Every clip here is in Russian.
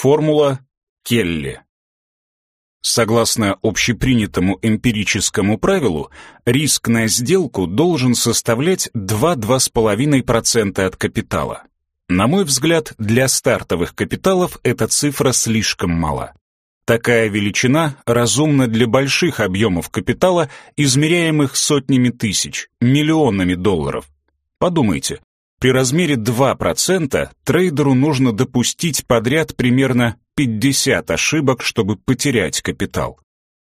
Формула Келли. Согласно общепринятому эмпирическому правилу, риск на сделку должен составлять 2-2,5% от капитала. На мой взгляд, для стартовых капиталов эта цифра слишком мала. Такая величина разумна для больших объемов капитала, измеряемых сотнями тысяч, миллионами долларов. Подумайте, при размере 2% трейдеру нужно допустить подряд примерно 50 ошибок, чтобы потерять капитал.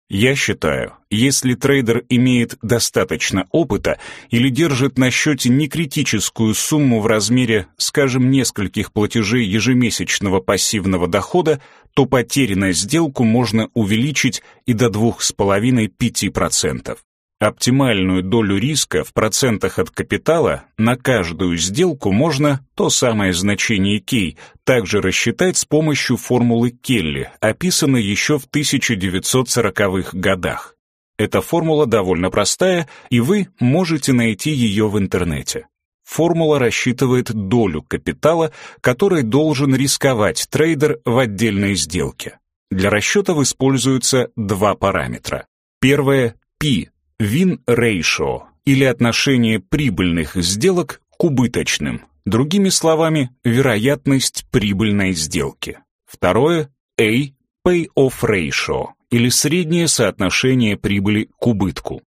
Я считаю, если трейдер имеет достаточно опыта или держит на счете некритическую сумму в размере, скажем, нескольких платежей ежемесячного пассивного дохода, то потери на сделку можно увеличить и до 2,5-5%. Оптимальную долю риска в процентах от капитала на каждую сделку можно то самое значение Кей также рассчитать с помощью формулы Келли, описанной еще в 1940-х годах. Эта формула довольно простая, и вы можете найти ее в интернете. Формула рассчитывает долю капитала, который должен рисковать трейдер в отдельной сделке. Для расчетов используются два параметра. Первое – P Win ratio или отношение прибыльных сделок к убыточным, другими словами, вероятность прибыльной сделки. Второе A payoff ratio или среднее соотношение прибыли к убытку.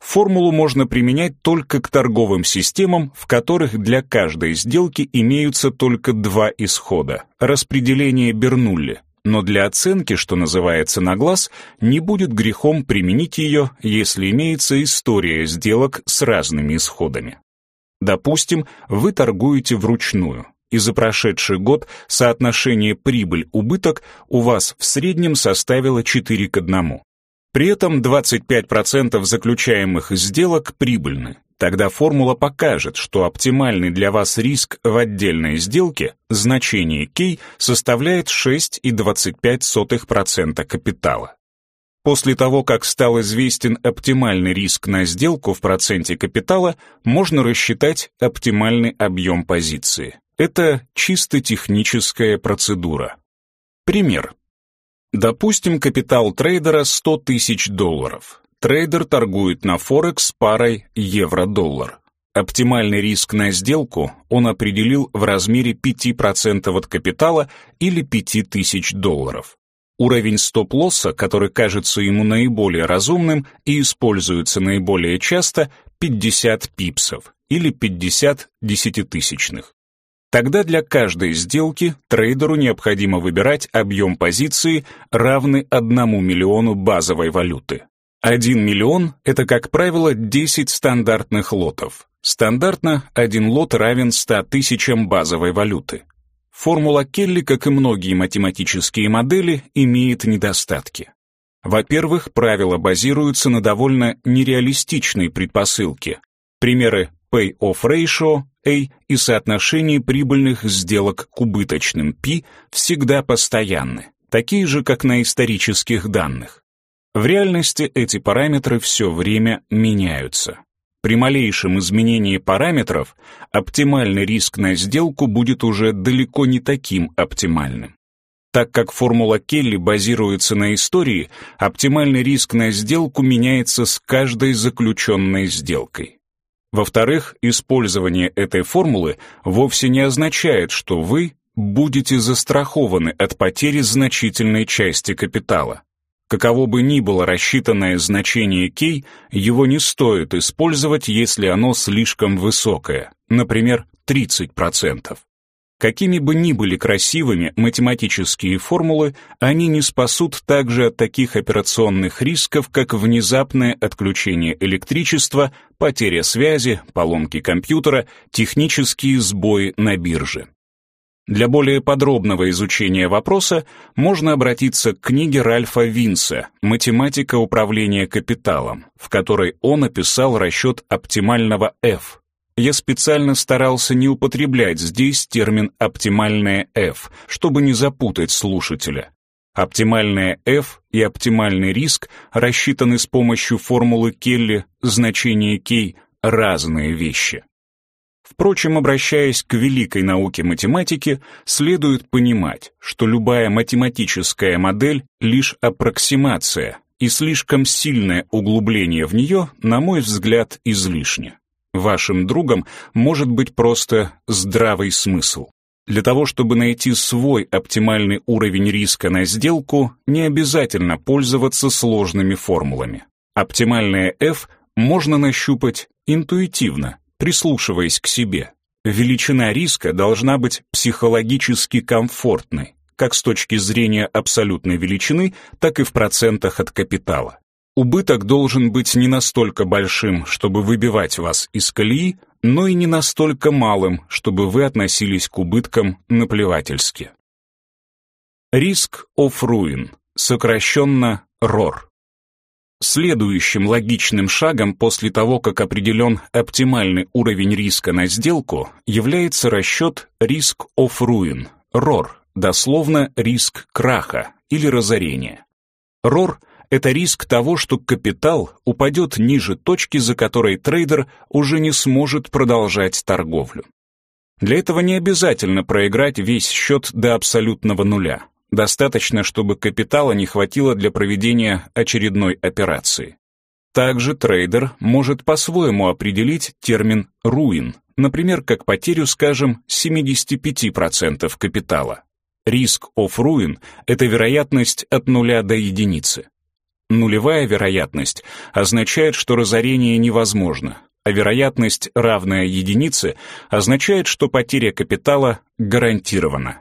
Формулу можно применять только к торговым системам, в которых для каждой сделки имеются только два исхода – распределение Бернулли но для оценки, что называется на глаз, не будет грехом применить ее, если имеется история сделок с разными исходами. Допустим, вы торгуете вручную, и за прошедший год соотношение прибыль-убыток у вас в среднем составило 4 к 1. При этом 25% заключаемых сделок прибыльны, Тогда формула покажет, что оптимальный для вас риск в отдельной сделке, значение K, составляет 6,25% капитала. После того, как стал известен оптимальный риск на сделку в проценте капитала, можно рассчитать оптимальный объем позиции. Это чисто техническая процедура. Пример. Допустим, капитал трейдера 100 тысяч долларов. Трейдер торгует на Форекс парой евро-доллар. Оптимальный риск на сделку он определил в размере 5% от капитала или 5000 долларов. Уровень стоп-лосса, который кажется ему наиболее разумным и используется наиболее часто, 50 пипсов или 50 десятитысячных. Тогда для каждой сделки трейдеру необходимо выбирать объем позиции, равный 1 миллиону базовой валюты. 1 миллион — это, как правило, 10 стандартных лотов. Стандартно один лот равен 100 тысячам базовой валюты. Формула Келли, как и многие математические модели, имеет недостатки. Во-первых, правила базируются на довольно нереалистичной предпосылке. Примеры pay-off ratio, A и соотношение прибыльных сделок к убыточным P всегда постоянны, такие же, как на исторических данных. В реальности эти параметры все время меняются. При малейшем изменении параметров оптимальный риск на сделку будет уже далеко не таким оптимальным. Так как формула Келли базируется на истории, оптимальный риск на сделку меняется с каждой заключенной сделкой. Во-вторых, использование этой формулы вовсе не означает, что вы будете застрахованы от потери значительной части капитала. Каково бы ни было рассчитанное значение K, его не стоит использовать, если оно слишком высокое, например, 30%. Какими бы ни были красивыми математические формулы, они не спасут также от таких операционных рисков, как внезапное отключение электричества, потеря связи, поломки компьютера, технические сбои на бирже. Для более подробного изучения вопроса можно обратиться к книге Ральфа Винса «Математика управления капиталом», в которой он описал расчет оптимального F. Я специально старался не употреблять здесь термин «оптимальное F», чтобы не запутать слушателя. Оптимальное F и оптимальный риск рассчитаны с помощью формулы Келли значение K разные вещи. Впрочем, обращаясь к великой науке математики, следует понимать, что любая математическая модель — лишь аппроксимация, и слишком сильное углубление в нее, на мой взгляд, излишне. Вашим другом может быть просто здравый смысл. Для того, чтобы найти свой оптимальный уровень риска на сделку, не обязательно пользоваться сложными формулами. Оптимальное F можно нащупать интуитивно, прислушиваясь к себе. Величина риска должна быть психологически комфортной, как с точки зрения абсолютной величины, так и в процентах от капитала. Убыток должен быть не настолько большим, чтобы выбивать вас из колеи, но и не настолько малым, чтобы вы относились к убыткам наплевательски. Риск of ruin, сокращенно ROR. Следующим логичным шагом после того, как определен оптимальный уровень риска на сделку, является расчет риск of ruin, ROR, дословно риск краха или разорения. ROR — это риск того, что капитал упадет ниже точки, за которой трейдер уже не сможет продолжать торговлю. Для этого не обязательно проиграть весь счет до абсолютного нуля. Достаточно, чтобы капитала не хватило для проведения очередной операции. Также трейдер может по-своему определить термин «руин», например, как потерю, скажем, 75% капитала. Риск of ruin — это вероятность от нуля до единицы. Нулевая вероятность означает, что разорение невозможно, а вероятность, равная единице, означает, что потеря капитала гарантирована.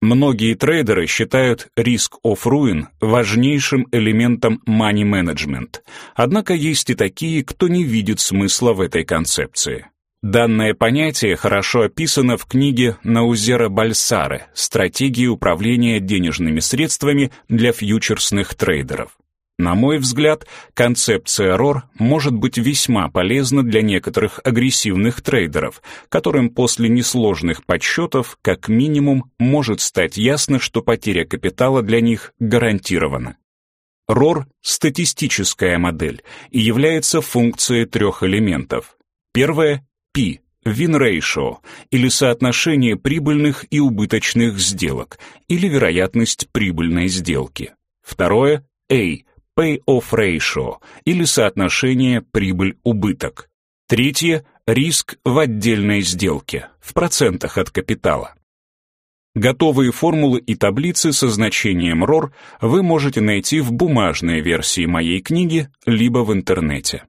Многие трейдеры считают риск of ruin важнейшим элементом money management, однако есть и такие, кто не видит смысла в этой концепции. Данное понятие хорошо описано в книге Наузера Бальсаре «Стратегии управления денежными средствами для фьючерсных трейдеров». На мой взгляд, концепция ROR может быть весьма полезна для некоторых агрессивных трейдеров, которым после несложных подсчетов, как минимум, может стать ясно, что потеря капитала для них гарантирована. ROR — статистическая модель и является функцией трех элементов. Первое — P — win ratio, или соотношение прибыльных и убыточных сделок, или вероятность прибыльной сделки. Второе — A — pay-off ratio или соотношение прибыль-убыток. Третье – риск в отдельной сделке, в процентах от капитала. Готовые формулы и таблицы со значением ROR вы можете найти в бумажной версии моей книги либо в интернете.